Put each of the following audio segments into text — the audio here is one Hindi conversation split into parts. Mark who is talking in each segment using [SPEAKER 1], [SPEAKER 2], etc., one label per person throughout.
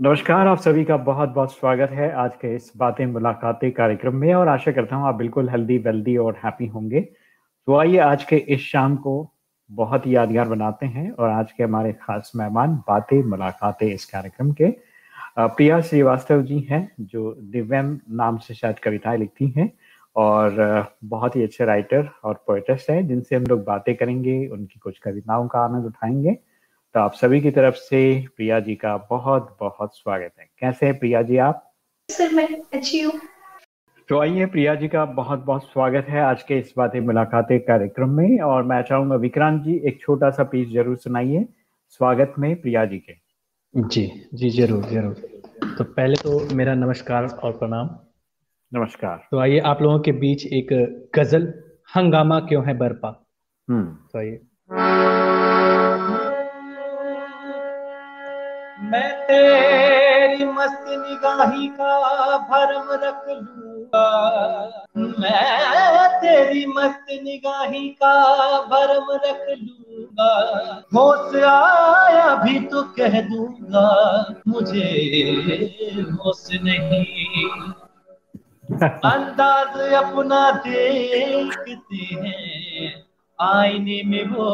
[SPEAKER 1] नमस्कार, आप सभी का बहुत बहुत स्वागत है आज के इस बातें मुलाकातें कार्यक्रम में और आशा करता हूँ आप बिल्कुल हेल्दी वेल्दी और हैप्पी होंगे। तो आइए आज के इस शाम को बहुत ही यादगार बनाते हैं और आज के हमारे खास मेहमान बातें, मुलाकातें इस कार्यक्रम के। प्रिया श्रीवास्तव जी हैं, जो दिव्यम नाम से शायद कविताएँ लिखती हैं और बहुत ही अच्छे राइटर और पोइटिस्ट हैं, जिनसे हम लोग बातें करेंगे, उनकी कुछ कविताओं का आनंद उठाएँगे। तो आप सभी की तरफ़ से प्रिया जी का बहुत बहुत स्वागत है। कैसे हैं प्रिया जी आप?
[SPEAKER 2] सर मैं अच्छी हूँ।
[SPEAKER 1] तो आइए प्रिया जी का बहुत बहुत स्वागत है आज के इस बातें मुलाकातें कार्यक्रम में और मैं चाहूँगा विक्रांत जी एक छोटा सा पीस ज़रूर सुनाइए स्वागत में प्रिया जी के।
[SPEAKER 3] जी जी ज़रूर ज़रूर। तो पहले तो मेरा नमस्कार और प्रणाम।
[SPEAKER 1] नमस्कार।
[SPEAKER 3] तो आइए आप लोगों के बीच एक गज़ल हंगामा क्यों है बरपा? हम्म। तो आइए। मैं तेरी मस्त निगाही का भरम रख लूँगा। मैं तेरी मस्त निगाही का भरम रख लूँगा। होश आया भी तो कह दूँगा, मुझे होश नहीं। अंदाज अपना देखते हैं, आईने में वो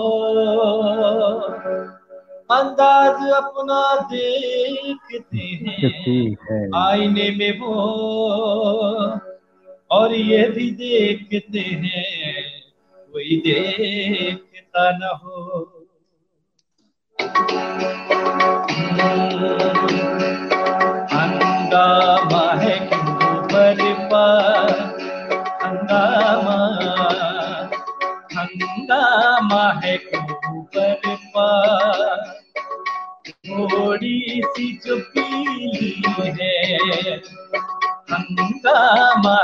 [SPEAKER 3] अंदाज अपना देखते हैं। आईने में वो और ये भी देखते हैं। कोई देखता न हो। है हंगामा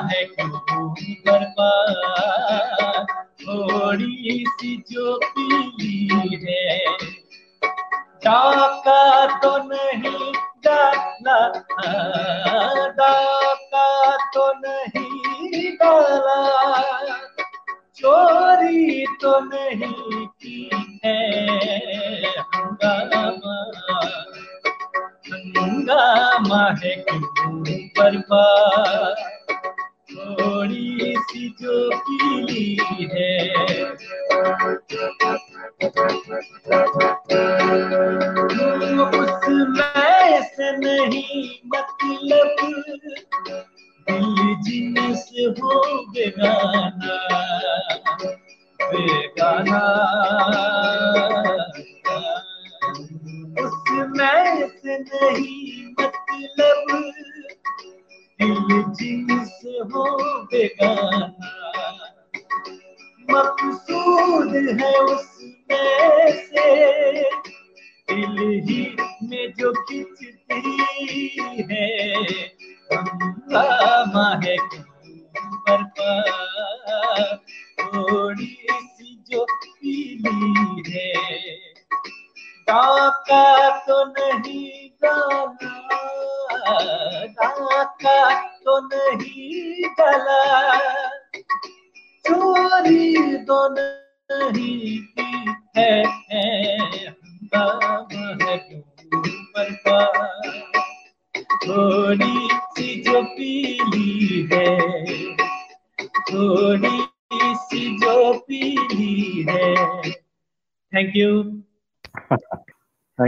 [SPEAKER 3] में जो खिंचती है हंगामा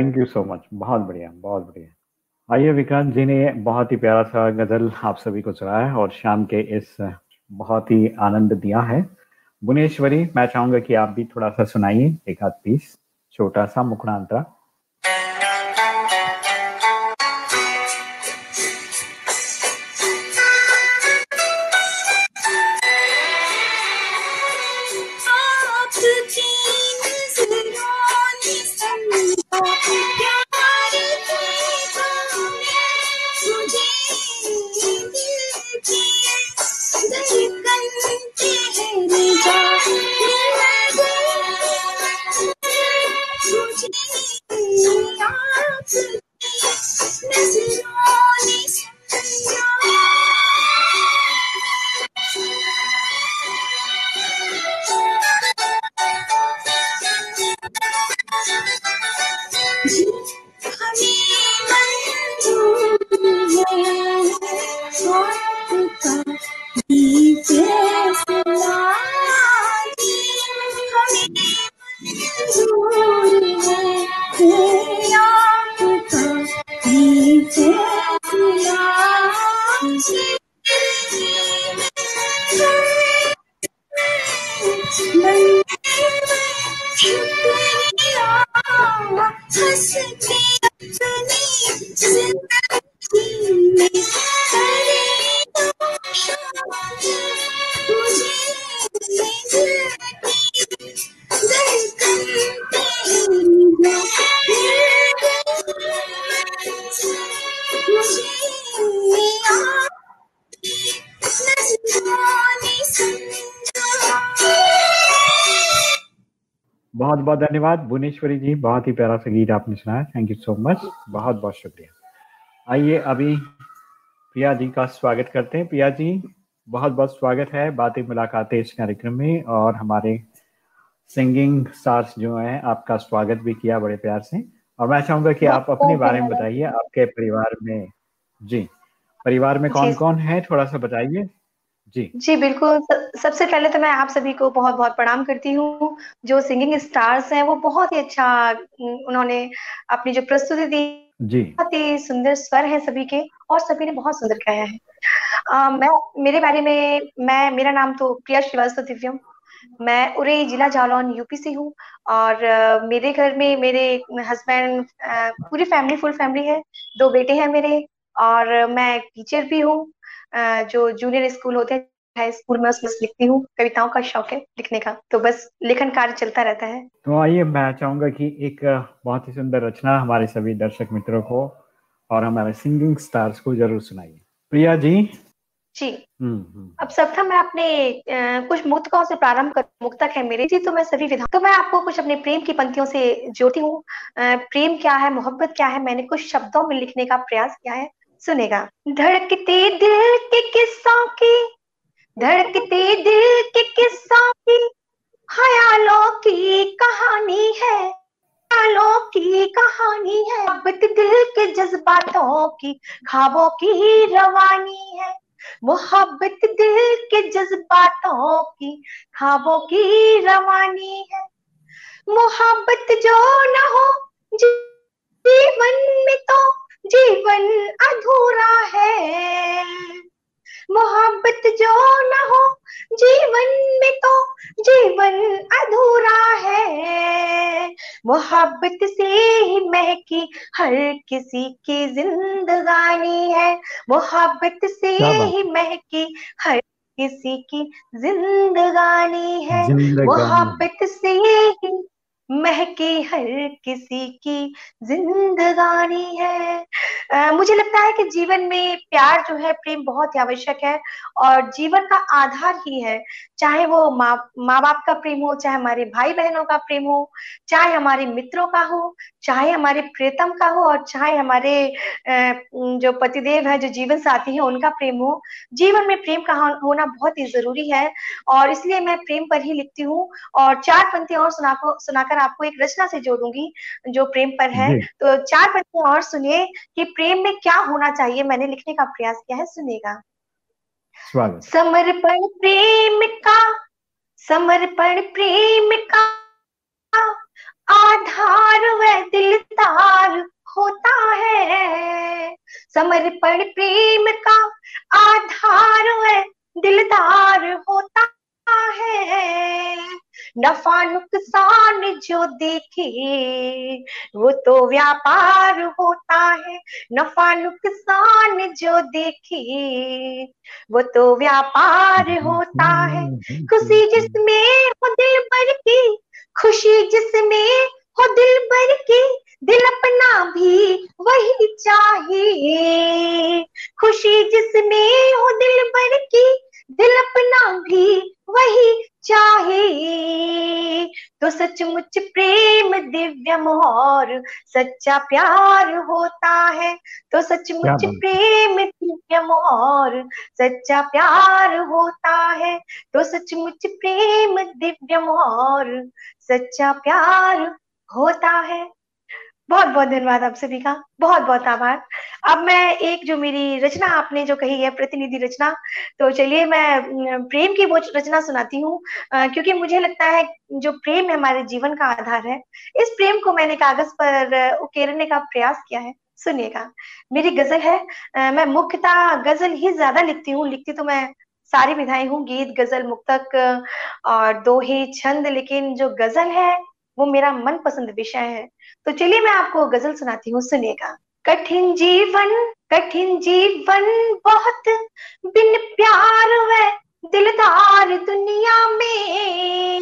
[SPEAKER 3] थैंक यू
[SPEAKER 1] सो मच बहुत बढ़िया बहुत बढ़िया। आइए विक्रांत जी ने बहुत ही प्यारा सा गज़ल आप सभी को चलाया और शाम के इस बहुत ही आनंद दिया है। बुनेश्वरी, मैं चाहूँगा कि आप भी थोड़ा सा सुनाइए, एक आध पीस छोटा सा मुखड़ांतरा धन्यवाद। भुवनेश्वरी जी बहुत ही प्यारा सा गीत आपने सुनाया। थैंक यू सो मच बहुत बहुत शुक्रिया। आइए अभी प्रिया जी का स्वागत करते हैं। प्रिया जी बहुत बहुत स्वागत है बातें मुलाकातें इस कार्यक्रम में और हमारे सिंगिंग स्टार्स जो हैं आपका स्वागत भी किया बड़े प्यार से। और मैं चाहूँगा कि आप अपने बारे में बताइए आपके परिवार में। जी परिवार में कौन कौन है? थोड़ा सा बताइए। जी।
[SPEAKER 2] जी बिल्कुल। सबसे पहले तो मैं आप सभी को बहुत बहुत प्रणाम करती हूँ। जो सिंगिंग स्टार्स हैं वो बहुत ही अच्छा उन्होंने अपनी जो प्रस्तुति दी
[SPEAKER 1] जी।
[SPEAKER 2] बहुत ही सुंदर स्वर है सभी के और सभी ने बहुत सुंदर गाया है। आ, मैं मेरे बारे में मैं मेरा नाम तो प्रिया श्रीवास्तव दिव्यम मैं उरे जिला जालौन यूपी से हूँ और uh, मेरे घर में मेरे हस्बैंड uh, पूरी फैमिली फुल फैमिली है। दो बेटे हैं मेरे और मैं टीचर भी हूँ। जो जूनियर स्कूल होते हैं हाई स्कूल में उसमें लिखती हूँ। कविताओं का शौक है लिखने का। तो बस लेखन कार्य चलता रहता है।
[SPEAKER 1] तो आइए मैं चाहूँगा कि एक बहुत ही सुंदर रचना हमारे सभी दर्शक मित्रों को और हमारे सिंगिंग स्टार्स को ज़रूर सुनाइए। प्रिया जी?
[SPEAKER 2] जी। हम्म, हम्म। अब सब था मैं अपने आ, कुछ मुक्तकों से प्रारंभ कर मुक्तक है मेरे। जी तो मैं सभी विधा तो मैं आपको कुछ अपने प्रेम की पंक्तियों से जोड़ती हूँ। प्रेम क्या है? मोहब्बत क्या है? मैंने कुछ शब्दों में लिखने का प्रयास किया है। सुनेगा। धड़कते दिल के किस्सों की, धड़कते दिल के किस्सों की ख्यालों की कहानी है ख्यालों की कहानी है। मोहब्बत दिल के जज्बातों की खाबों की रवानी है। मोहब्बत दिल के जज्बातों की खाबों की रवानी है। मोहब्बत जो न हो, जीवन में तो जीवन अधूरा है। मोहब्बत जो न हो जीवन में तो जीवन अधूरा है। मोहब्बत से ही महकी हर किसी की जिंदगानी है। मोहब्बत से ही महकी हर किसी की जिंदगानी है। मोहब्बत से ही महके हर किसी की जिंदगानी है। आ, मुझे लगता है कि जीवन में प्यार जो है प्रेम बहुत ही आवश्यक है और जीवन का आधार ही है। चाहे वो माँ माँ बाप का प्रेम हो चाहे हमारे भाई बहनों का प्रेम हो चाहे हमारे मित्रों का हो चाहे हमारे प्रियतम का हो और चाहे हमारे जो पतिदेव है जो जीवन साथी है उनका प्रेम हो। जीवन में प्रेम का होना बहुत ही ज़रूरी है और इसलिए मैं प्रेम पर ही लिखती हूँ और चार पंक्ति और सुना सुनाकर आपको एक रचना से जोड़ूँगी जो प्रेम पर है। तो चार पंक्तियाँ और सुनिए कि प्रेम में क्या होना चाहिए मैंने लिखने का प्रयास किया है सुनेगा समर्पण प्रेम का समर्पण प्रेम का आधार व दिलदार होता है। समर्पण प्रेम का आधार व दिलदार होता है। नफा नुकसान जो देखे, वो तो व्यापार होता है। नफा नुकसान जो देखे, वो तो व्यापार होता है। खुशी जिसमें हो दिल भर की, खुशी जिसमें हो दिल भर की, दिल अपना भी वही चाहिए खुशी जिसमें हो दिल भर की दिल अपना भी वही चाहे। तो सचमुच प्रेम दिव्य मोहर सच्चा प्यार होता है। तो सचमुच प्रेम दिव्य और सच्चा प्यार होता है। तो सचमुच प्रेम दिव्य मोहर सच्चा प्यार होता है। बहुत बहुत धन्यवाद आप सभी का। बहुत बहुत आभार। अब मैं एक जो मेरी रचना आपने जो कही है, प्रतिनिधि रचना तो चलिए मैं प्रेम की वो रचना सुनाती हूँ। क्योंकि मुझे लगता है जो प्रेम है हमारे जीवन का आधार है, इस प्रेम को मैंने कागज़ पर उकेरने का प्रयास किया है। सुनिएगा। मेरी गज़ल है। मैं मुख्यतः गज़ल ही ज़्यादा लिखती हूँ। लिखती तो मैं सारी विधाएँ हूँ। गीत, गज़ल, मुक्तक और दोहे, छंद, लेकिन जो गज़ल है वो मेरा मनपसंद विषय है। तो चलिए मैं आपको गज़ल सुनाती हूँ सुनेगा। कठिन जीवन कठिन जीवन बहुत बिन प्यार व दिलदार दुनिया में।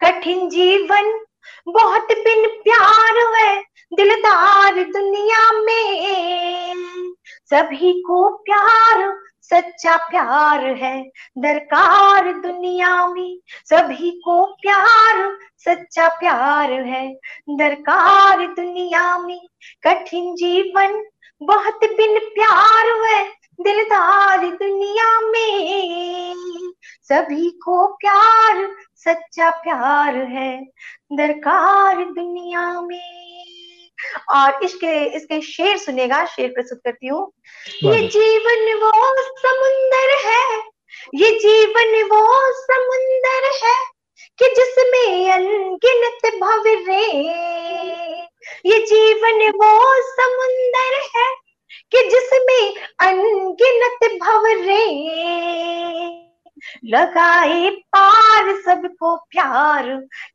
[SPEAKER 2] कठिन जीवन बहुत बिन प्यार व दिलदार दुनिया में। सभी को प्यार सच्चा प्यार है दरकार दुनिया में सभी को प्यार सच्चा प्यार है। दरकार दुनिया में कठिन जीवन बहुत बिन प्यार है दिलदार दुनिया में। सभी को प्यार सच्चा प्यार है दरकार दुनिया में। और इसके इसके शेर सुनेगा शेर प्रस्तुत करती हूँ। ये जीवन वो समुंदर है। ये जीवन वो समुंदर है कि जिसमें अनगिनत भव रे ये जीवन वो समुंदर है कि जिसमें अनगिनत भवरे। लगाए पार सबको प्यार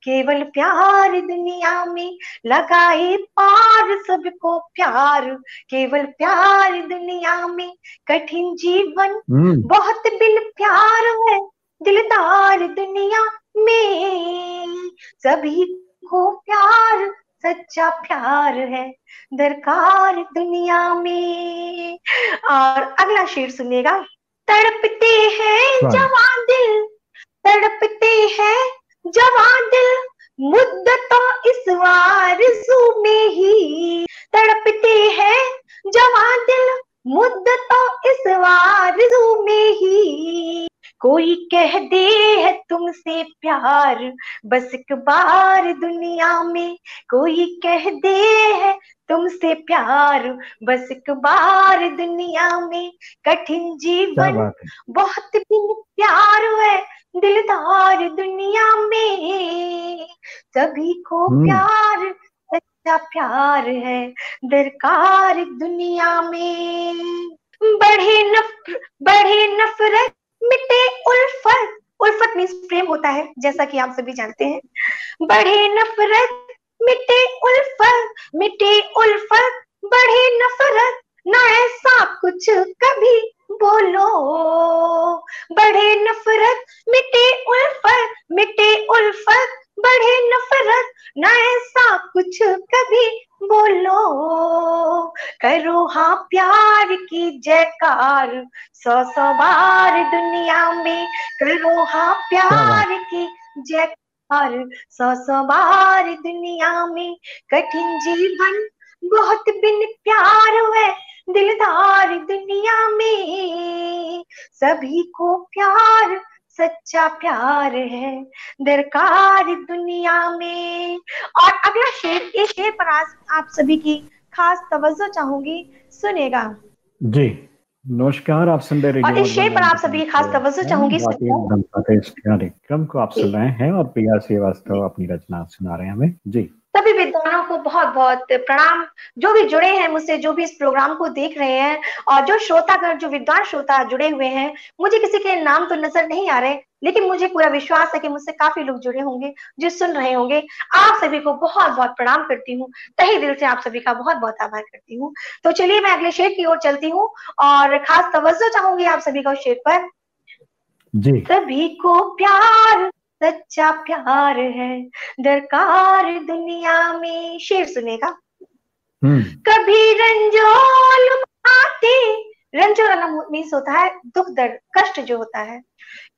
[SPEAKER 2] केवल प्यार दुनिया में। लगाए पार सबको प्यार केवल प्यार दुनिया में। कठिन जीवन हम्म। बहुत बिन प्यार है दिलदार दुनिया में। सभी को प्यार सच्चा प्यार है दरकार दुनिया में। और अगला शेर सुनिएगा। तड़पते हैं जवान दिल। तड़पते हैं जवान दिल। मुद्दतों इस वारजू में ही। तड़पते हैं जवान दिल। मुद्दतों इस वारजू में ही। कोई कह दे है तुमसे प्यार बस एक बार दुनिया में। कोई कह दे है तुमसे प्यार बस एक बार दुनिया में। कठिन जीवन बहुत बिन प्यार है दिलदार दुनिया में। सभी को हम्म। प्यार सच्चा प्यार है दरकार दुनिया में। बढ़े नफ बढ़े नफरत मिटे उल्फत। उल्फत मीन्स प्रेम होता है, जैसा कि आप सभी जानते हैं। बढ़े नफरत मिटे उल्फत। मिटे उल्फत, बढ़े नफरत। ना ऐसा कुछ कभी, बोलो। बढ़े नफरत मिटे उल्फत। मिटे उल्फत बढ़े नफरत ना ऐसा कुछ कभी बोलो। करो हाँ प्यार की जयकार सौ सौ बार दुनिया में करो हाँ प्यार की जयकार सौ सौ बार दुनिया में कठिन जीवन बहुत बिन प्यार है दिलदार दुनिया में सभी को प्यार सच्चा प्यार है दरकार दुनिया में। और अगला शेर इस शेर पर आज आप सभी की खास तवज्जो चाहूँगी। सुनेगा
[SPEAKER 1] जी नमस्कार आप सुन रहे
[SPEAKER 2] और इस शेर पर आप सभी की खास तवज्जो चाहूँगी
[SPEAKER 1] कार्यक्रम को आप सुन रहे हैं और प्रिया श्रीवास्तव अपनी रचना सुना रहे हैं हमें। जी।
[SPEAKER 2] सभी विद्वानों को बहुत बहुत प्रणाम। जो भी जुड़े हैं मुझसे जो भी इस प्रोग्राम को देख रहे हैं और जो श्रोतागण जो विद्वान श्रोता जुड़े हुए हैं मुझे किसी के नाम तो नज़र नहीं आ रहे लेकिन मुझे पूरा विश्वास है कि मुझसे काफ़ी लोग जुड़े होंगे जो सुन रहे होंगे। आप सभी को बहुत बहुत प्रणाम करती हूँ। तही दिल से आप सभी का बहुत बहुत आभार करती हूँ। तो चलिए मैं अगले शेर की ओर चलती हूँ और खास तवज्जो चाहूँगी आप सभी का उस शेर पर। जी। सभी को प्यार सच्चा प्यार है दरकार दुनिया में। शेर सुनेगा। हम्म। कभी रंजोल आते रंजोल मीन्स होता है दुख दर्द कष्ट जो होता है।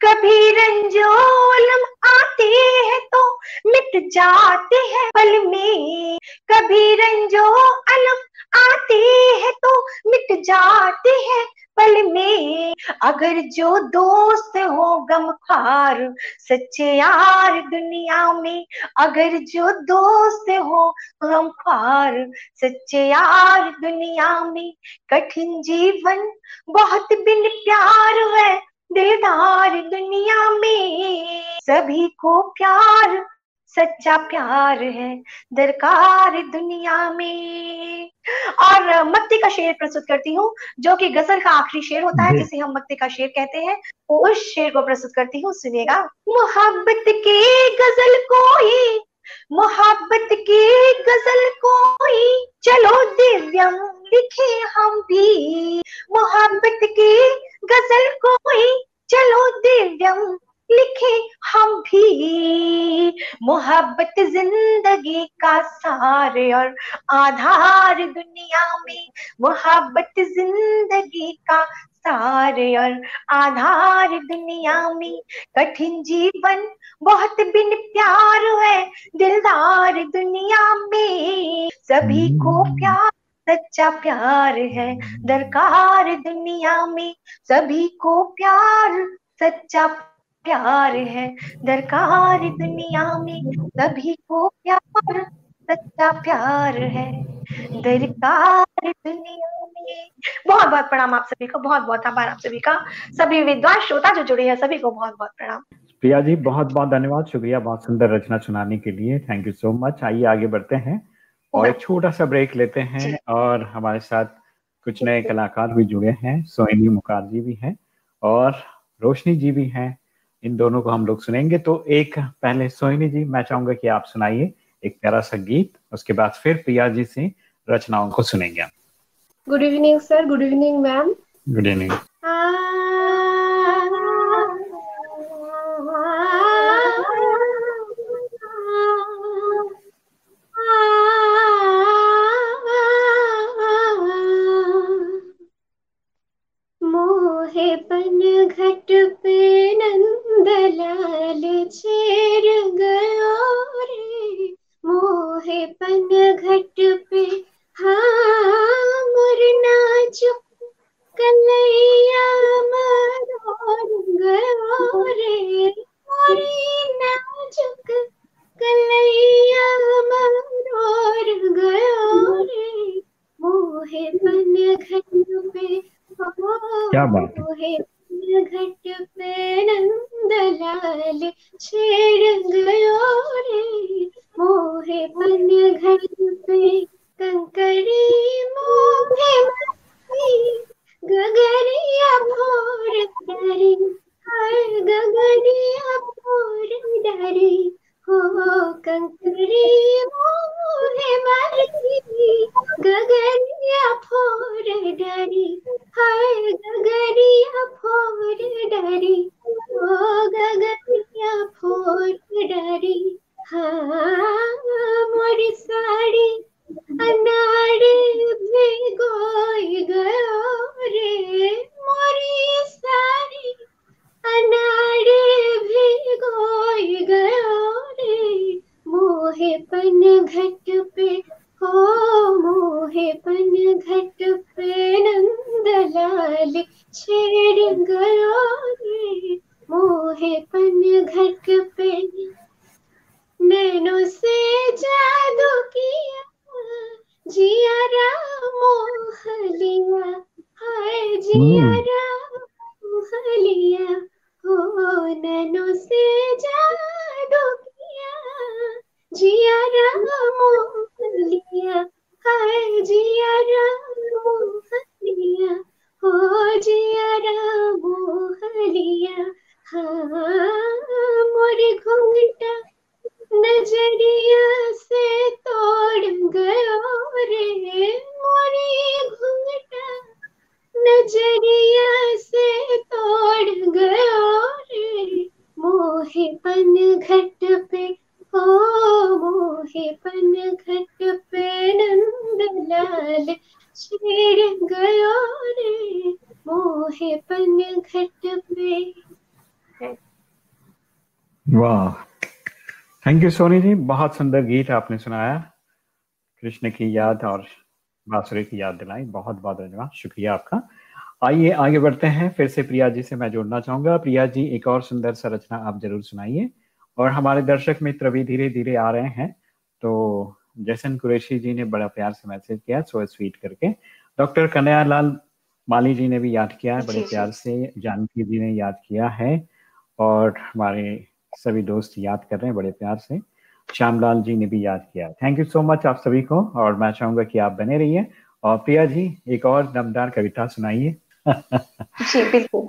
[SPEAKER 2] कभी रंजोलम आते हैं तो मिट जाते हैं पल में। कभी रंजो अलम आते हैं तो मिट जाते हैं पल में। अगर जो दोस्त हो गमखार, सच्चे यार दुनिया में। अगर जो दोस्त हो गमखार, सच्चे यार दुनिया में। कठिन जीवन बहुत बिन प्यार है, दिलदार दुनिया में। सभी को प्यार सच्चा प्यार है दरकार दुनिया में। और मक्ति का शेर प्रस्तुत करती हूँ जो कि गज़ल का आखिरी शेर होता है जिसे हम मक्ति का शेर कहते हैं। उस शेर को प्रस्तुत करती हूँ सुनिएगा। मोहब्बत के गज़ल कोई मोहब्बत की गज़ल कोई चलो दिव्यम लिखे हम भी। मोहब्बत की गज़ल कोई चलो दिव्यम लिखे हम भी मोहब्बत ज़िंदगी का सार और आधार दुनिया में। मोहब्बत ज़िंदगी का सार और आधार दुनिया में। कठिन जीवन बहुत बिन प्यार है दिलदार दुनिया में। सभी को हम्म। प्यार सच्चा प्यार है दरकार दुनिया में। सभी को प्यार सच्चा प्यार है दरकार दुनिया में सभी को प्यार सच्चा प्यार है। दरकार दुनिया में। बहुत बहुत प्रणाम आप सभी को बहुत बहुत आभार आप सभी का। सभी विद्वान श्रोता जो जुड़े हैं सभी को बहुत बहुत प्रणाम।
[SPEAKER 4] प्रिया जी बहुत बहुत धन्यवाद शुक्रिया बहुत सुंदर रचना सुनाने के लिए। थैंक यू सो मच आइए आगे बढ़ते हैं और एक छोटा सा ब्रेक लेते हैं और हमारे साथ कुछ नए कलाकार भी जुड़े हैं। सोहिनी मुखार्जी भी हैं और रोशनी जी भी हैं। इन दोनों को हम लोग सुनेंगे। तो एक पहले सोहिनी जी मैं चाहूँगा कि आप सुनाइए एक प्यारा सा गीत उसके बाद फिर प्रिया जी से रचनाओं को सुनेंगे
[SPEAKER 5] good evening sir good evening ma'am
[SPEAKER 4] good evening thank you Soni ji. बहुत सुंदर गीत आपने सुनाया। कृष्ण की याद और बासुरी की याद दिलाई। बहुत बहुत धन्यवाद। शुक्रिया आपका।
[SPEAKER 1] आइए आगे बढ़ते हैं। फिर से प्रिया जी से मैं जोड़ना चाहूँगा। प्रिया जी एक और सुंदर संरचना आप ज़रूर सुनाइए। और हमारे दर्शक मित्र भी धीरे धीरे आ रहे हैं। तो जैसन कुरेशी जी ने बड़ा प्यार से मैसेज किया सो स्वीट करके। डॉक्टर कन्हैयालाल माली जी ने भी याद किया है बड़े प्यार से। जानकी जी ने याद किया है। और हमारे सभी दोस्त याद कर रहे हैं बड़े प्यार से। श्यामलाल जी ने भी याद किया थैंक यू सो मच आप सभी को। और मैं चाहूँगा कि आप बने रहिए। और प्रिया जी एक और दमदार कविता सुनाइए।
[SPEAKER 2] जी बिल्कुल।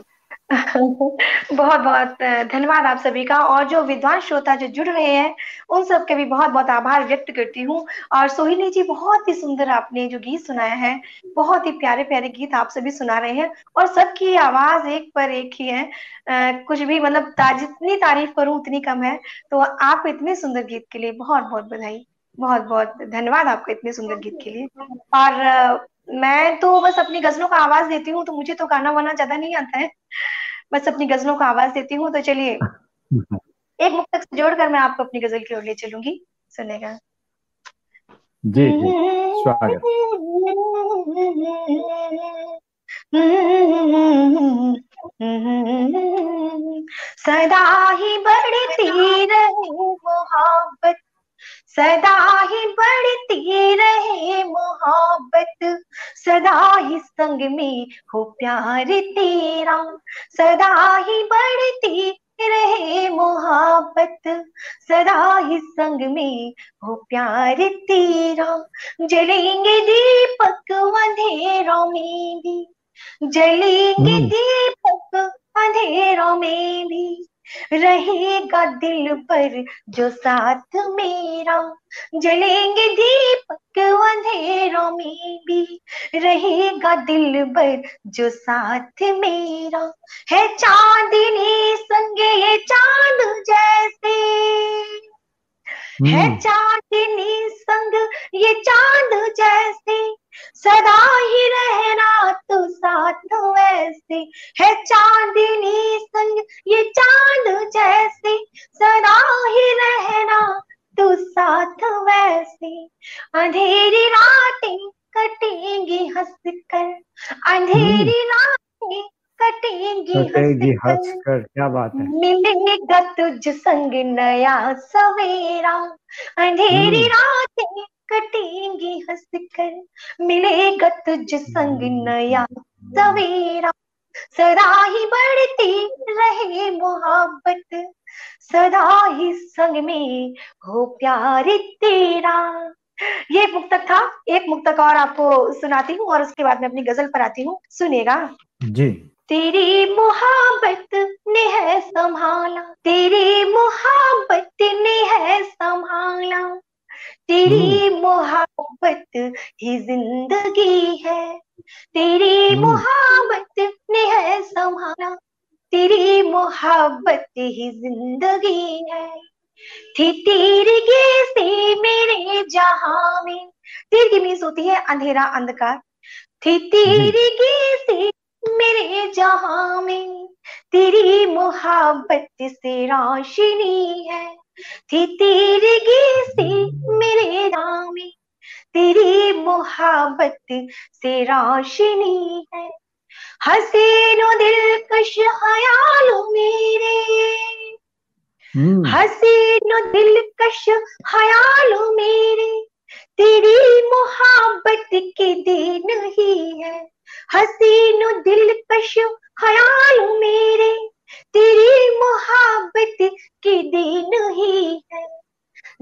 [SPEAKER 2] बहुत बहुत धन्यवाद आप सभी का और जो विद्वान श्रोता जो जुड़ रहे हैं उन सब के भी बहुत बहुत आभार व्यक्त करती हूँ। और सोहिनी जी बहुत ही सुंदर आपने जो गीत सुनाया है बहुत ही प्यारे प्यारे गीत आप सभी सुना रहे हैं और सबकी आवाज़ एक पर एक ही है। आ, कुछ भी मतलब जितनी तारीफ़ करूँ उतनी कम है। तो आप इतने सुंदर गीत के लिए बहुत बहुत बधाई बहुत बहुत धन्यवाद आपका इतने सुंदर गीत के लिए। और मैं तो बस अपनी गजलों का आवाज़ देती हूँ तो मुझे तो गाना वाना ज़्यादा नहीं आता है। बस अपनी गजलों का आवाज़ देती हूँ तो चलिए। एक मुक्तक से जोड़कर मैं आपको अपनी गज़ल की ओर ले चलूँगी। सुनेगा।
[SPEAKER 1] जी, जी। स्वागत।
[SPEAKER 2] सदा ही बढ़ती रहे मोहब्बत सदा ही बढ़ती रहे मोहब्बत। सदा ही संग में हो प्यार तेरा। सदा ही बढ़ती रहे मोहब्बत। सदा ही संग में हो प्यार तेरा। जलेंगे दीपक अंधेरों में भी। जलेंगे हम्म। दीपक अंधेरों में भी। रहेगा दिल पर जो साथ मेरा। जलेंगे दीपक अंधेरों में भी, रहेगा दिल पर जो साथ मेरा। है चांदनी संगे ये चाँद जैसे। है हम्म। चांदनी संग ये चाँद जैसे। सदा ही रहना तो साथ वैसे। है चांदनी संग ये चाँद जैसे। सदा ही रहना तो साथ वैसे। अंधेरी रातें कटेंगी हंस कर अंधेरी हम्म। रातें कटेंगी
[SPEAKER 1] कटेंगी हंस कर क्या बात है।
[SPEAKER 2] मिलेगा तुझ संग नया सवेरा। अंधेरी हम्म। रातें कटेंगी हंस कर मिलेगा तुझ संग नया सवेरा। सदा ही बढ़ती रहे मोहब्बत। सदा ही संग में हो प्यार तेरा। ये मुक्तक था एक मुक्तक और आपको सुनाती हूँ और उसके बाद में अपनी गज़ल पर आती हूँ। सुनेगा
[SPEAKER 1] जी।
[SPEAKER 2] तेरी मोहब्बत ने है संभाला। तेरी मोहब्बत ने है संभाला। तेरी हम्म। मोहब्बत ही ज़िंदगी है। तेरी हम्म। मोहब्बत ने है संभाला। तेरी मोहब्बत ही ज़िंदगी है। थी तीरगे से मेरे जहाँ में। तीर मीन्स होती है अंधेरा अंधकार। थी तीरगे से मेरे जहाँ में तेरी मोहब्बत से रोशनी है। थी तेरी से मेरे रामी तेरी मोहब्बत से रोशनी है। हसीनो दिलकश ख्याल मेरे। हम्म। हसीनो दिलकश हयालो मेरे। तेरी मोहब्बत के दिन ही है। हसीनो दिलकश ख्याल मेरे। तेरी मोहब्बत के दिन ही है।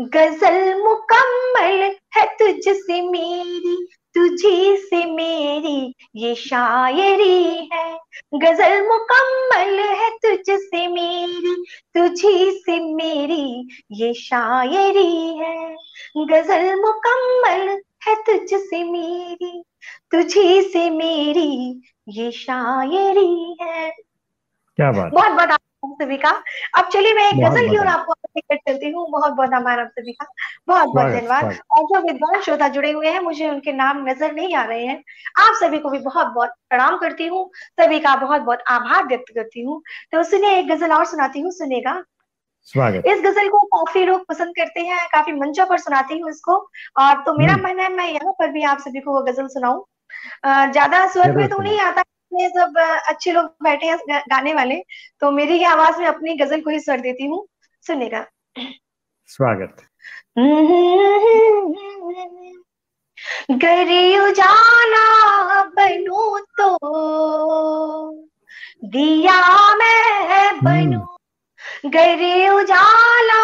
[SPEAKER 2] गज़ल मुकम्मल है तुझसे मेरी, तुझी से मेरी ये शायरी है। गज़ल मुकम्मल है तुझसे मेरी, तुझी से मेरी ये शायरी है। गज़ल मुकम्मल है तुझसे मेरी तुझी से मेरी ये शायरी है।
[SPEAKER 1] क्या बात
[SPEAKER 2] बहुत बहुत आप सभी का। अब चलिए मैं एक गज़ल की ओर आपको चलती हूँ। बहुत बहुत आभार आप सभी का। बहुत बहुत धन्यवाद। और जो विद्वान श्रोता जुड़े हुए हैं मुझे उनके नाम नज़र नहीं आ रहे हैं। आप सभी को भी बहुत बहुत प्रणाम करती हूँ। सभी का बहुत बहुत आभार व्यक्त करती हूँ। तो सुनिए एक गज़ल और सुनाती हूँ। सुनेगा
[SPEAKER 1] स्वागत।
[SPEAKER 2] इस गज़ल को काफ़ी लोग पसंद करते हैं काफ़ी मंचों पर सुनाती हूँ इसको। और तो मेरा हम्म। मन है मैं यहाँ पर भी आप सभी को वो गज़ल सुनाऊं। ज़्यादा स्वर में तो नहीं आता सब अच्छे लोग बैठे हैं गाने वाले। तो मेरी ही आवाज़ में अपनी गज़ल को ही स्वर देती हूँ। सुनेगा
[SPEAKER 1] स्वागत।
[SPEAKER 2] गरी जाना बनू तो दिया मैं बनू। गरी उजाला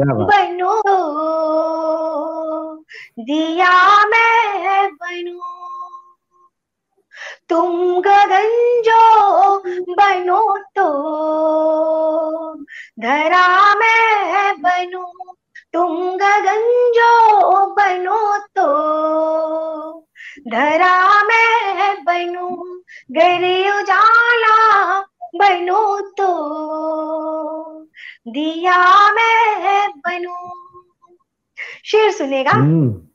[SPEAKER 2] बनू दिया मैं बनू। तुम गगन जो बनो तो। धरा मैं बनू, तुम गगन जो बनो तो। धरा मैं बनू, गरे उजाला बनो तो। दिया मैं बनू। शेर सुनेगा? हम्म।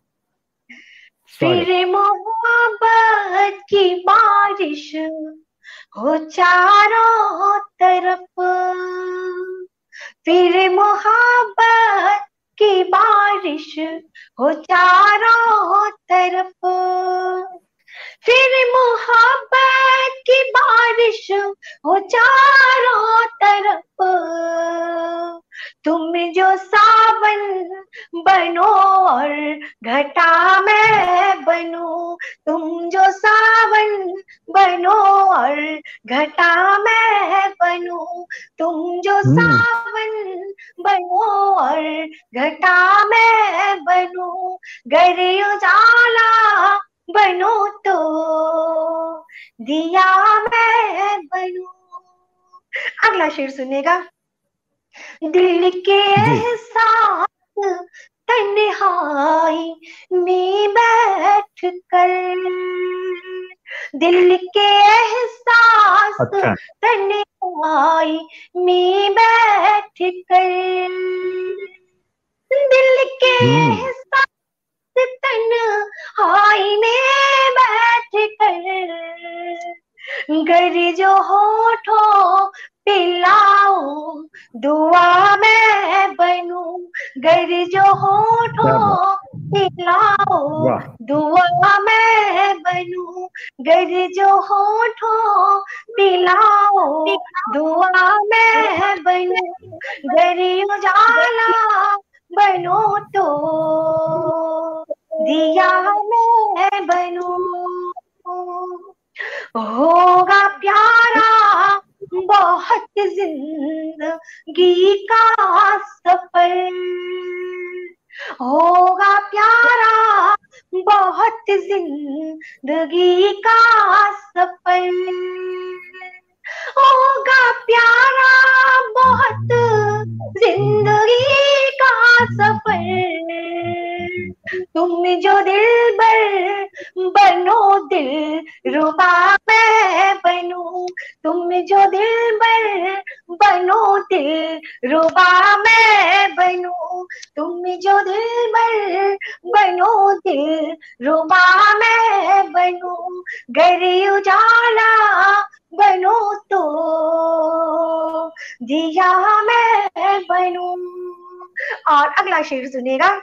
[SPEAKER 2] फिर मोहब्बत की बारिश हो चारों तरफ़। फिर मोहब्बत की बारिश हो चारों तरफ़। फिर मोहब्बत की बारिश हो चारों तरफ़। बनो और घटा में बनू। तुम जो सावन बनो और घटा में बनू। तुम जो हम्म। सावन बनो और घटा में बनू। गरे उजाला बनो तो दिया मैं बनू। अगला शेर सुनेगा। दिल के एहसास तन्हाई में बैठ कर दिल के एहसास अच्छा। तन्हाई में बैठ कर दिल के हम्म। एहसास तन्हाई में बैठ कर गर जो होठो पिलाओ दुआ मैं बनू गर जो होठो पिलाओ दुआ मैं बनू गर जो होठो पिलाओ दुआ मैं बनू गर उजाला बनो तो। शेर सुनेगा।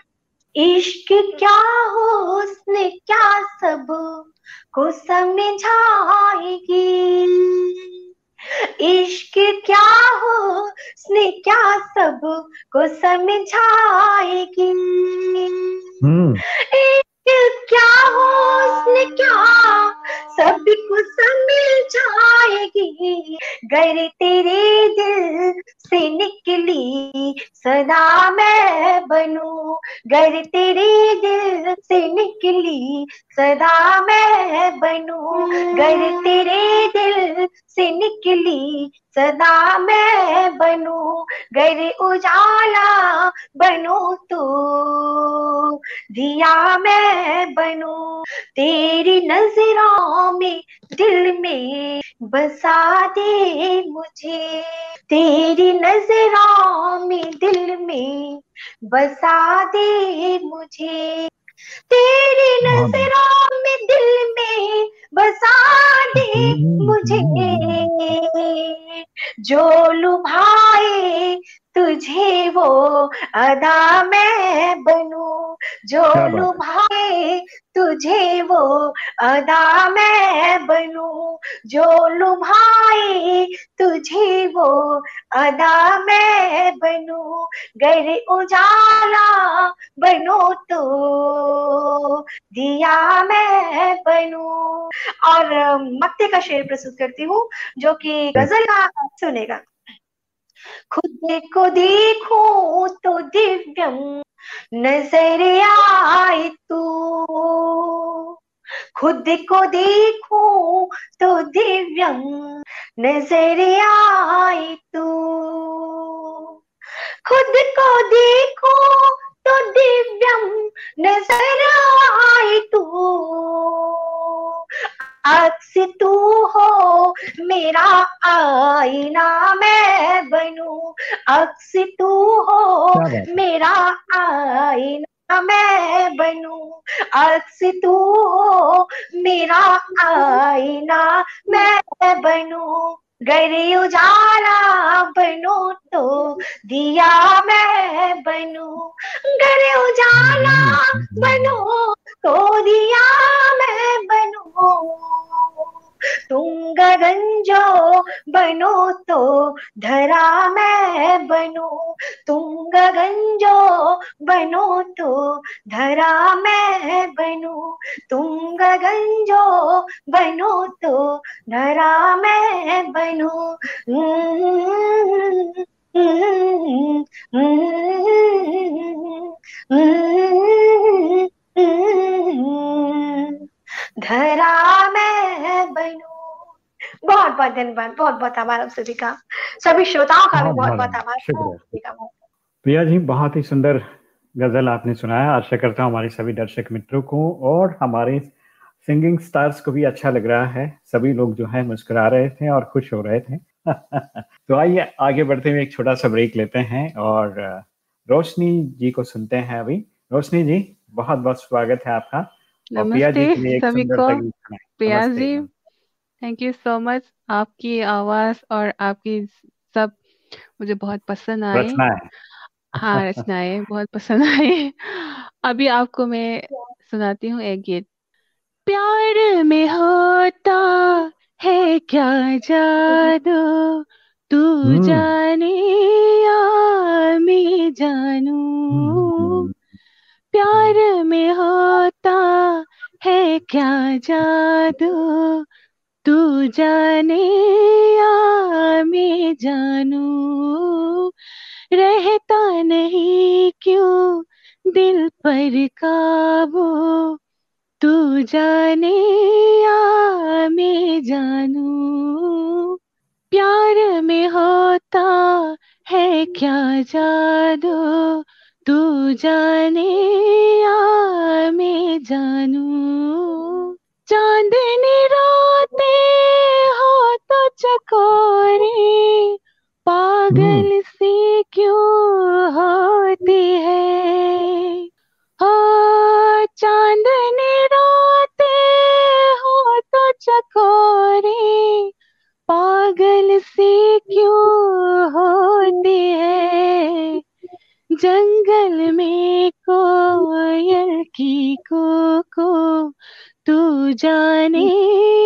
[SPEAKER 2] निकली सदा मैं बनू घर उजाला बनू तो। दिया मैं बनू, तेरी नज़रों में, दिल में बसा दे मुझे। तेरी नज़रों में, दिल में बसा दे मुझे। तेरी नज़रों में दिल में बसा दे मुझे जो लुभाए तुझे वो अदा मैं बनू। जो लुभाए तुझे वो अदा मैं बनू। जो लुभाए तुझे वो अदा मैं बनू। गर उजाला बनो तो दिया मैं बनू। और मक्ते का शेर प्रस्तुत करती हूँ जो कि गज़ल का सुनेगा। खुद को देखो तो दिव्यम नज़र आए तू। खुद को देखो तो दिव्यम नज़र आए तू। खुद को देखो तो दिव्यम नज़र आए तू। अक्स तू हो मेरा आईना मैं बनू। अक्स तू हो मेरा आईना मैं बनू। अक्स तू हो मेरा आईना मैं बनू। गरे उजाला बनो तो दिया मैं बनू। गरे उजाला बनो तो दिया मैं बनू। तुम गगन जो बनो तो धरा मैं बनो। तुम गगन जो बनो तो धरा मैं बनो। तुम गगन जो बनो तो धरा मैं बनू। धरा मैं बनू बहुत बहुत धन्यवाद बहुत बहुत आभार आप सभी का। सभी श्रोताओं का भी बहुत बहुत आभार।
[SPEAKER 1] प्रिया जी बहुत ही सुंदर गज़ल आपने सुनाया। आशा करता हूँ हमारे सभी दर्शक मित्रों को और हमारे सिंगिंग स्टार्स को भी अच्छा लग रहा है। सभी लोग जो है मुस्कुरा रहे थे और खुश हो रहे थे। तो आइए आगे बढ़ते हुए एक छोटा सा ब्रेक लेते हैं और रोशनी जी को सुनते हैं अभी। रोशनी जी बहुत बहुत स्वागत है आपका।
[SPEAKER 6] नमस्ते सभी को। Priya ji thank you so much आपकी आवाज़ और आपकी सब मुझे बहुत पसंद आए हाँ रचनाएँ बहुत पसंद आए अभी आपको मैं सुनाती हूँ एक गीत। प्यार में होता है क्या जादू? तू जाने या मैं जानू। प्यार में होता क्या जादू तू जाने या मैं जानू? रहता नहीं क्यों दिल पर काबू? तू जाने या मैं जानू। प्यार में होता है क्या जादू? तू जाने या मैं जानू। चांदनी रोते हो तो चकोरे पागल सी क्यों होती है? हो चांदनी रोते हो तो चकोरे पागल सी क्यों होती है? जंगल में कोयल की को को तू जाने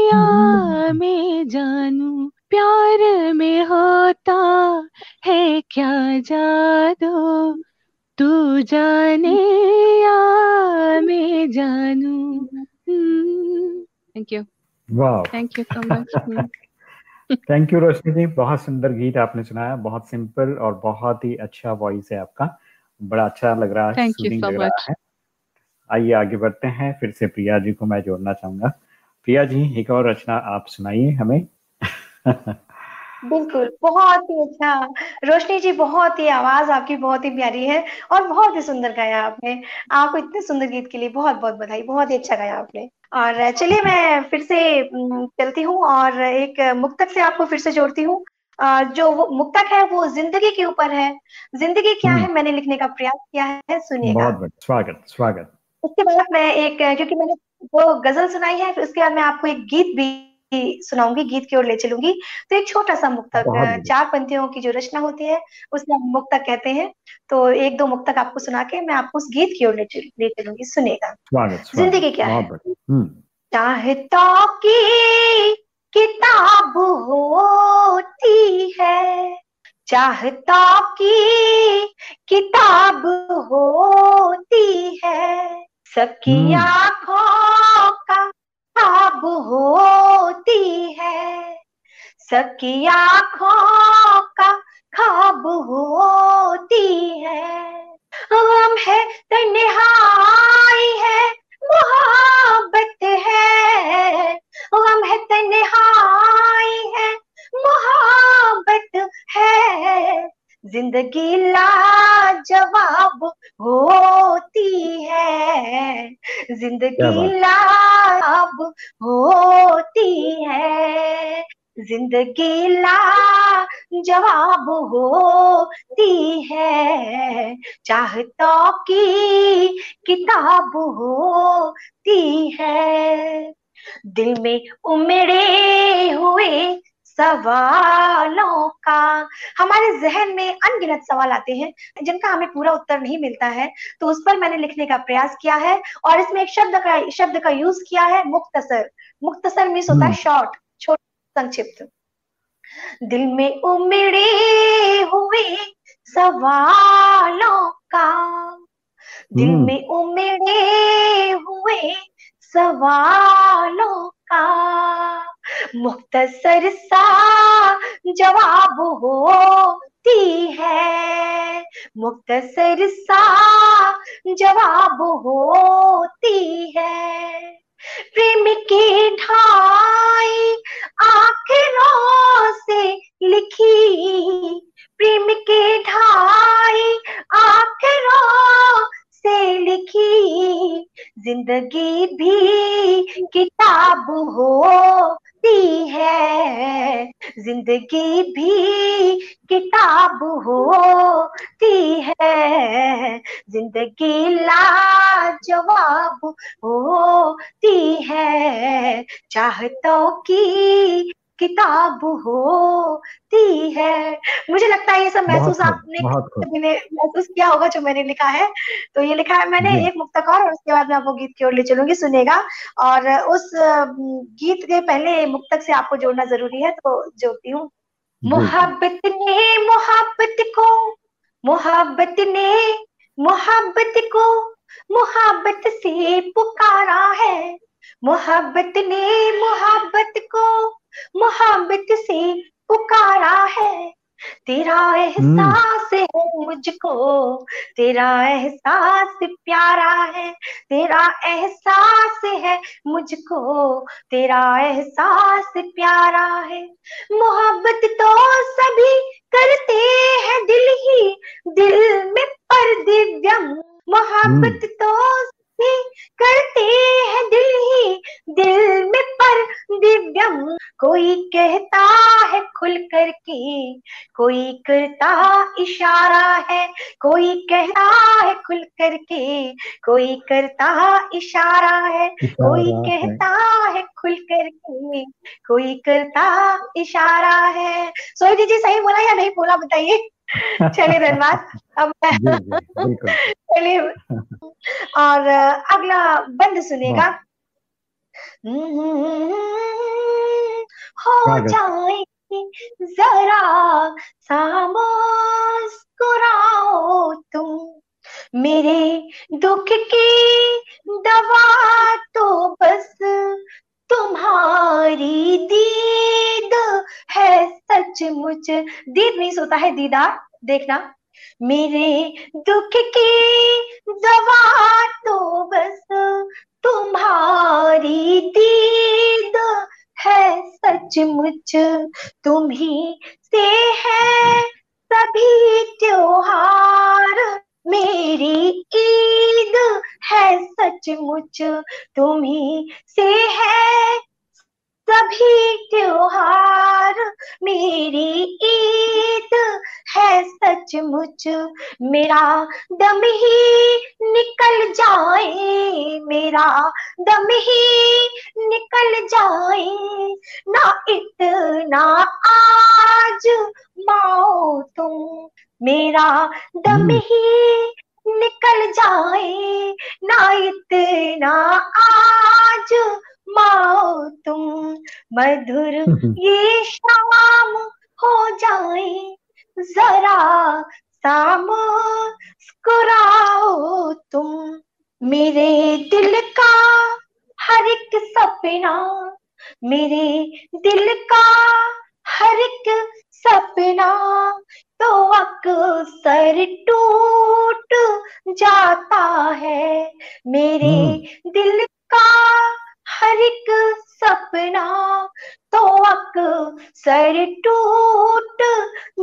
[SPEAKER 6] या मैं जानू प्यार में होता है क्या जादू? तू जाने या मैं जानू थैंक यू
[SPEAKER 1] वाह
[SPEAKER 6] thank you so much
[SPEAKER 1] thank you Roshni ji बहुत सुंदर गीत आपने सुनाया। बहुत सिंपल और बहुत ही अच्छा वॉइस है आपका। बड़ा अच्छा लग रहा है
[SPEAKER 6] थैंक यू सो मच
[SPEAKER 1] आइए आगे बढ़ते हैं। फिर से प्रिया जी को मैं जोड़ना चाहूँगा। प्रिया जी एक और रचना आप सुनाइए हमें।
[SPEAKER 2] बिल्कुल बहुत ही अच्छा। रोशनी जी बहुत ही आवाज़ आपकी बहुत ही प्यारी है और बहुत ही सुंदर गाया आपने। आपको इतने सुंदर गीत के लिए बहुत बहुत बधाई बहुत ही अच्छा गाया आपने। और चलिए मैं फिर से चलती हूँ और एक मुक्तक से आपको फिर से जोड़ती हूँ। जो वो मुक्तक है वो ज़िंदगी के ऊपर है। ज़िंदगी क्या है मैंने लिखने का प्रयास किया है सुनिएगा।
[SPEAKER 1] बहुत स्वागत स्वागत।
[SPEAKER 2] उसके बाद मैं एक क्योंकि मैंने वो गज़ल सुनाई है फिर उसके बाद मैं आपको एक गीत भी सुनाऊँगी गीत की ओर ले चलूँगी। तो एक छोटा सा मुक्तक चार पंक्तियों की जो रचना होती है उसे हम मुक्तक कहते हैं। तो एक दो मुक्तक आपको सुना के मैं आपको उस गीत की ओर ले, ले चलूँगी सुनेगा। ज़िंदगी क्या है? चाहता की किताब होती है चाहता की किताब होती है। सबकी हम्म। आँखों का खाब होती है। सबकी आँखों का खाब होती है। हम है तन्हाई है मोहब्बत है। हम है तन्हाई है मोहब्बत है। ज़िंदगी लाजवाब होती है। ज़िंदगी लाजवाब होती है। ज़िंदगी ला जवाब होती है। चाहतों की किताब होती है। दिल में उमड़े हुए सवालों का। हमारे जहन में अनगिनत सवाल आते हैं जिनका हमें पूरा उत्तर नहीं मिलता है। तो उस पर मैंने लिखने का प्रयास किया है और इसमें एक शब्द का शब्द का यूज़ किया है मुख्तसर मुख्तसर मीन्स होता है शॉर्ट हम्म। छोटा संक्षिप्त। दिल में उमड़े हुए सवालों का। दिल हम्म। में उमड़े हुए सवालों का। मुख्तसर सा जवाब होती है। मुख्तसर सा जवाब होती है। प्रेम की ढाई आखिरों से लिखी। प्रेम के ढाई आखिरों से लिखी ज़िंदगी भी किताब होती है। ज़िंदगी भी किताब होती है। ज़िंदगी लाजवाब होती है। चाहतों की किताब होती है। मुझे लगता है ये सब महसूस आपने मैंने महसूस किया होगा जो मैंने लिखा है। तो ये लिखा है मैंने एक मुक्तक और उसके बाद मैं आपको गीत की ओर ले चलूँगी सुनेगा और उस गीत के पहले मुक्तक से आपको जोड़ना ज़रूरी है तो जोड़ती हूँ। मोहब्बत ने मोहब्बत को मोहब्बत ने मोहब्बत को मोहब्बत से पुकारा है। मोहब्बत ने मोहब्बत को मोहब्बत से पुकारा है। तेरा एहसास है मुझको। तेरा एहसास प्यारा है। तेरा एहसास है मुझको। तेरा एहसास प्यारा है। मोहब्बत तो सभी करते हैं दिल ही। दिल में पर दिव्यम मोहब्बत हम्म। तो ही करते हैं दिल ही दिल में पर दिव्यम। कोई कहता है खुल करके कोई करता इशारा है कोई कहता है खुल करके कोई करता इशारा है कोई कहता है खुल करके कोई करता इशारा है। सोई जी जी सही बोला या नहीं बोला बताइए? चलिए धन्यवाद। अब चलिए और अगला बंद सुनेगा। हो। जाए जरा सामुस्कुराओ तुम। मेरे दुख की दवा तो बस सचमुच दीद नहीं सोता है दीदार। देखना, मेरे दुख की दवा तो बस तुम्हारी दीद है सचमुच। तुम ही से है सभी त्योहार मेरी ईद है सचमुच। तुम्ही से है सभी त्योहार मेरी ईद है सचमुच। मेरा दम ही निकल जाए मेरा दम ही निकल जाए। ना इतना आज माओ तुम मेरा दम हम्म। ही निकल जाए। ना इतना आज माओ तुम मधुर ये शाम हो जाए जरा साम मुस्कुराओ तुम मेरे दिल का हर एक सपना मेरे दिल का हर एक सपना तो अक्सर टूट जाता है मेरे हम्म। दिल का हर एक सपना तो अक्सर टूट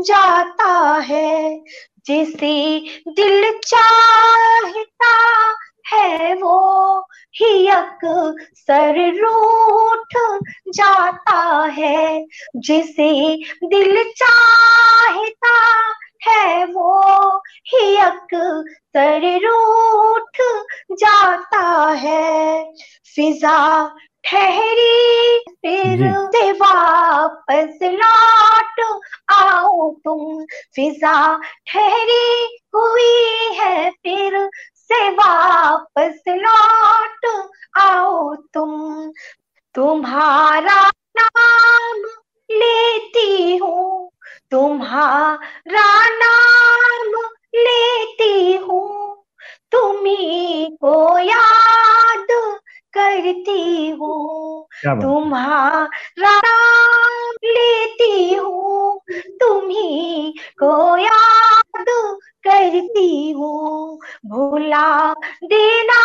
[SPEAKER 2] जाता है। जिसे दिल चाहता है वो ही अक्सर रूठ जाता है। जिसे दिल चाहता है वो ही अक्सर रूठ जाता है। फिजा ठहरी फिर से वापस लौट आओ तुम। फिजा ठहरी हुई है फिर से वापस लौट आओ तुम। तुम्हारा नाम लेती हूँ। तुम्हारा नाम लेती हूँ। तुम्ही को याद करती हूँ। तुम्हारा नाम लेती हूँ। तुम्ही को याद करती हूँ। भूला देना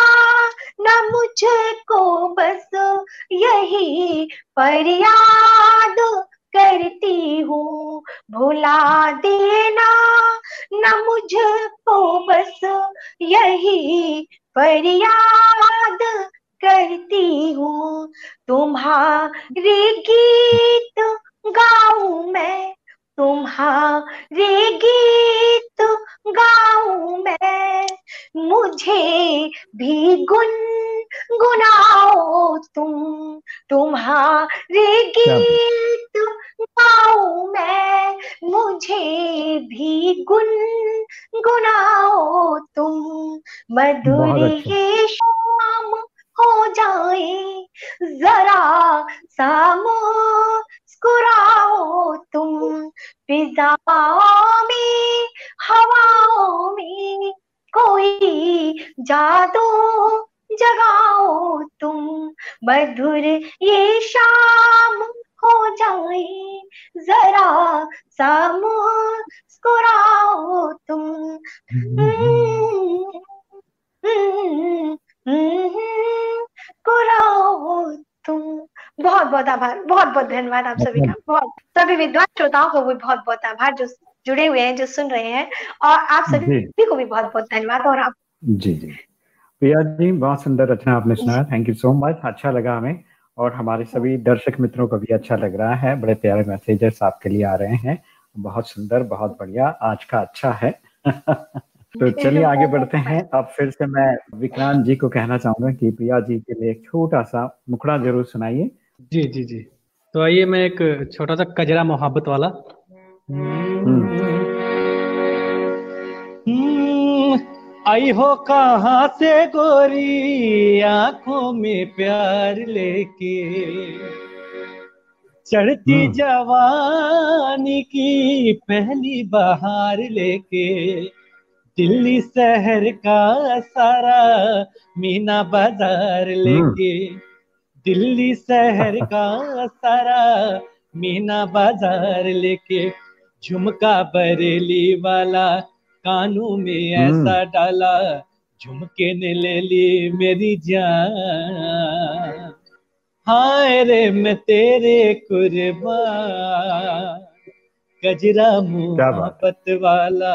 [SPEAKER 2] न मुझको बस यही पर याद करती हूँ। भुला देना न मुझको बस यही फरियाद करती हूँ। तुम्हारे गीत गाऊ मैं तुम्हारे गीत गाऊ मैं। मुझे भी गुन गुनाओ तुम तुम्हारे गीत मधुर अच्छा। ये धन्यवाद आप सभी का। बहुत सभी विद्वान श्रोताओं को भी बहुत बहुत आभार जो जुड़े हुए हैं जो सुन रहे हैं। और आप सभी को भी बहुत बहुत धन्यवाद। और आप
[SPEAKER 1] जी जी। प्रिया जी बहुत सुंदर रचना आपने सुनाया। थैंक यू सो मच अच्छा लगा हमें। और हमारे सभी दर्शक मित्रों को भी अच्छा लग रहा है। बड़े प्यारे मैसेजेस आपके लिए आ रहे हैं। बहुत सुंदर बहुत बढ़िया। आज का अच्छा है। तो चलिए आगे बढ़ते हैं। अब फिर से मैं विक्रांत जी को कहना चाहूँगा कि प्रिया जी के लिए एक छोटा सा मुखड़ा ज़रूर सुनाइए।
[SPEAKER 3] जी जी जी। तो आइए मैं एक छोटा सा कजरा मोहब्बत वाला हम्म। आई हो कहा से गोरी आँखों में प्यार लेके चढ़ती हम्म। जवानी की पहली बहार लेके दिल्ली शहर का सारा मीना बाज़ार हम्म। लेके दिल्ली शहर का सारा मीना बाज़ार लेके झुमका बरेली वाला कानों में ऐसा हम्म। डाला झुमके ने ले ली मेरी जान। हाय रे मैं तेरे कुर्बान गजरा मोहब्बत वाला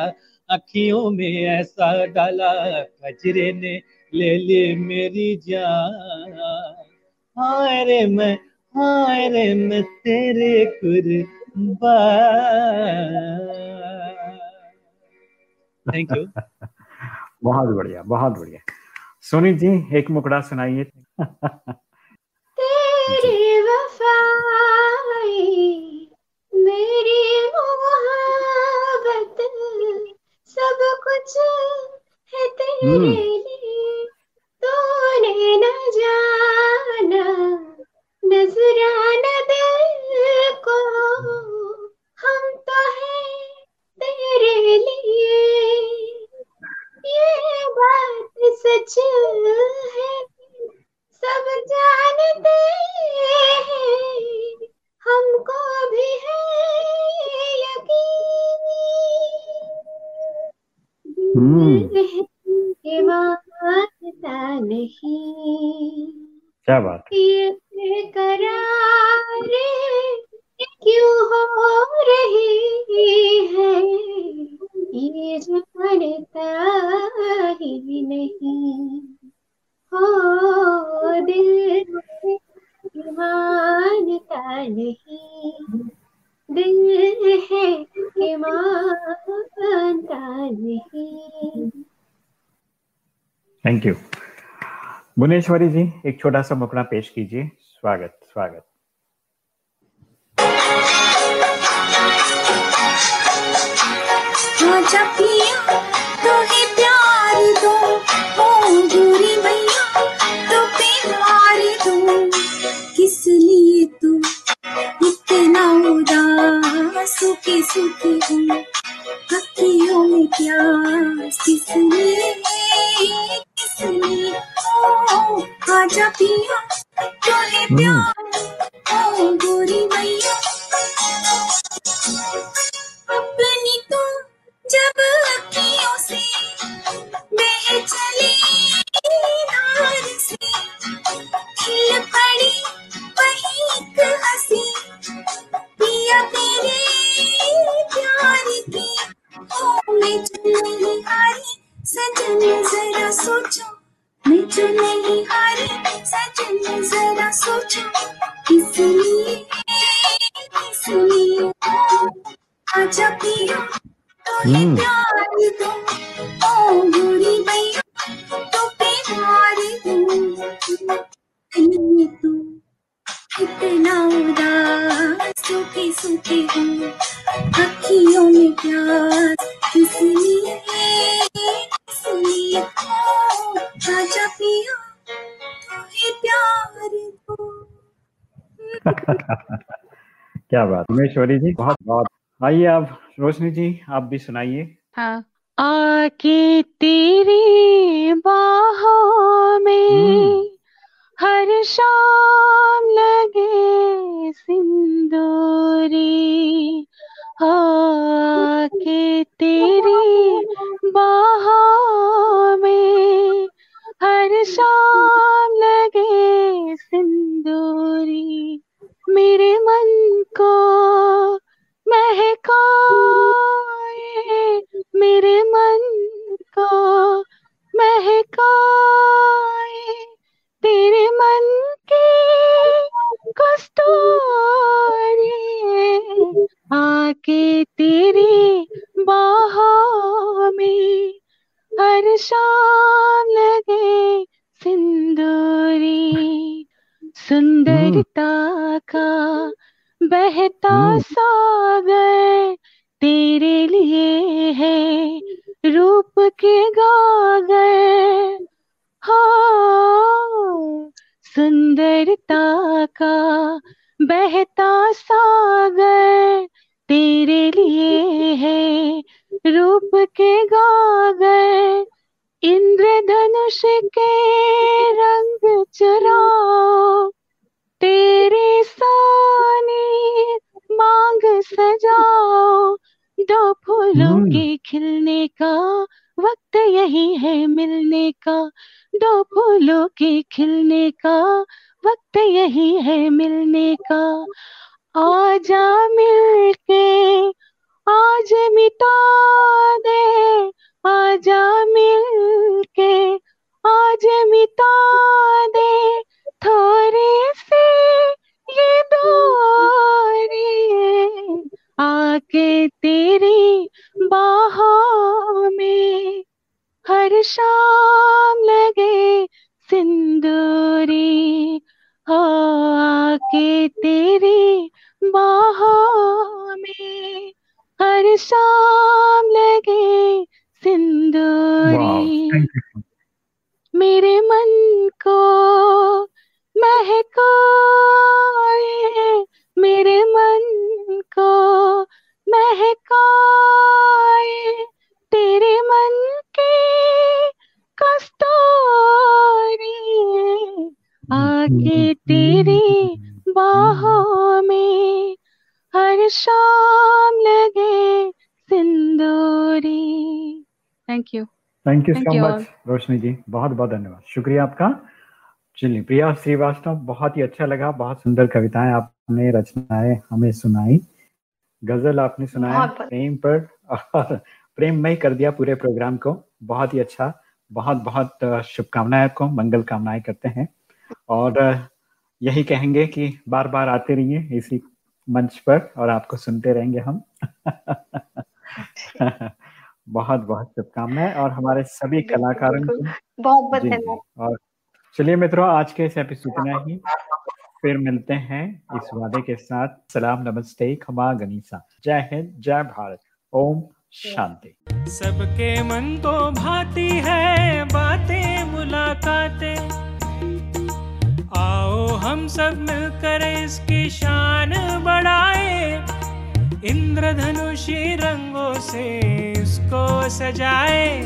[SPEAKER 3] अखियों में ऐसा डाला गजरे ने ले ली मेरी जान। हाय रे मैं हाय रे मैं तेरे कुर्बान। थैंक यू
[SPEAKER 1] बहुत बढ़िया बहुत बढ़िया। सोनी जी एक मुकड़ा सुनाइए।
[SPEAKER 4] तेरी वफाई मेरी मोहब्बत सब कुछ है तेरे हम्म। लिए। तूने न जाना नजरान दिल को हम तो हैं तेरे लिए। ये बात सच है सब जानते हैं। हमको भी है यकीन। hmm. मानता नहीं।
[SPEAKER 1] क्या बात
[SPEAKER 4] ये करारे क्यों हो रही है? ये जानता ही नहीं। हो दिल मानता नहीं। दिल है कि मानता नहीं।
[SPEAKER 1] थैंक यू भुवनेश्वरी जी एक छोटा सा मुकड़ा पेश कीजिए। स्वागत स्वागत।
[SPEAKER 7] जब ही गोरी भैया तो दो। किस लिए तू इतना उदास सुखी सुखी हूँ? में प्यास इसलिए ओ आजा पिया। तूने प्यार ओ गोरी मैया। अपनी तो जब अखियों से बह चली धार से खिल पड़ी वही एक हँसी। पिया तेरे प्यार की ओ मैं जो नहीं हारी। सजन जरा सोचो मैं जो नहीं हारी सजन जरा सोचो। इसलिए इसलिए आजा पिया तो ये
[SPEAKER 1] हम्म।
[SPEAKER 7] प्यार दो। ओ गोरी भैया तो प्यार दो। कहीं तू इतना उदास सूखी सूखी हूँ। अखियों में प्यास इसलिए
[SPEAKER 1] क्या बात भुवनेश्वरी जी बहुत बहुत। आइए आप रोशनी जी आप भी सुनाइए।
[SPEAKER 6] हाँ। आके तेरी बाहों में
[SPEAKER 1] हम्म।
[SPEAKER 6] हर शाम लगे सिंदूरी। आके तेरी बाहों में हर शाम लगे सिंदूरी। मेरे मन को महकाए मेरे मन को महकाए तेरे मन के कस्तूरी आके तेरी बाहों में हर शाम लगे सिंदूरी सुंदरता का बहता
[SPEAKER 1] हम्म।
[SPEAKER 6] सागर तेरे लिए है रूप के गागर हो सुंदरता का बहता सागर तेरे लिए है रूप के गागर इंद्रधनुष के रंग चुराओ सजाओ दो फूलों
[SPEAKER 1] हम्म।
[SPEAKER 6] के खिलने का वक्त यही है मिलने का। दो फूलों के खिलने का वक्त यही है मिलने का। आजा मिलके आज मिटा दे आजा मिलके आज मिटा दे। थोड़े से ये दूरी आके तेरी बाहों में। हर शाम लगे सिंदूरी हो आके तेरी बाहों में। हर शाम लगे सिंदूरी।
[SPEAKER 1] यू
[SPEAKER 6] मेरे मन को महकाए मेरे मन को महकाए तेरे मन के कस्तूरी। आके तेरी बाहों में हर शाम लगे सिंदूरी। Thank you
[SPEAKER 1] thank you so much Roshni ji. बहुत बहुत धन्यवाद। शुक्रिया आपका। चलिए प्रिया श्रीवास्तव बहुत ही अच्छा लगा बहुत सुंदर कविताएँ आपने रचनाएँ हमें सुनाई। गज़ल आपने सुनाया। प्रेम पर और प्रेममय कर दिया पूरे प्रोग्राम को। बहुत ही अच्छा बहुत बहुत शुभकामनाएँ आपको मंगल कामनाएँ करते हैं। और यही कहेंगे कि बार बार आते रहिए इसी मंच पर और आपको सुनते रहेंगे हम। बहुत बहुत शुभकामनाएँ और हमारे सभी कलाकारों को
[SPEAKER 2] बहुत बहुत धन्यवाद।
[SPEAKER 1] और चलिए मित्रों आज के इस एपिसोड इतना ही। फिर मिलते हैं इस वादे के साथ। सलाम नमस्ते खमा गनीसा। जय हिंद जय भारत। ओम शांति।
[SPEAKER 8] सबके मन को भाती है बातें मुलाकातें। आओ हम सब मिलकर इसकी शान बढ़ाए। इंद्रधनुषी रंगों से इसको सजाए।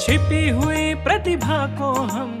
[SPEAKER 8] छिपी हुई प्रतिभा को हम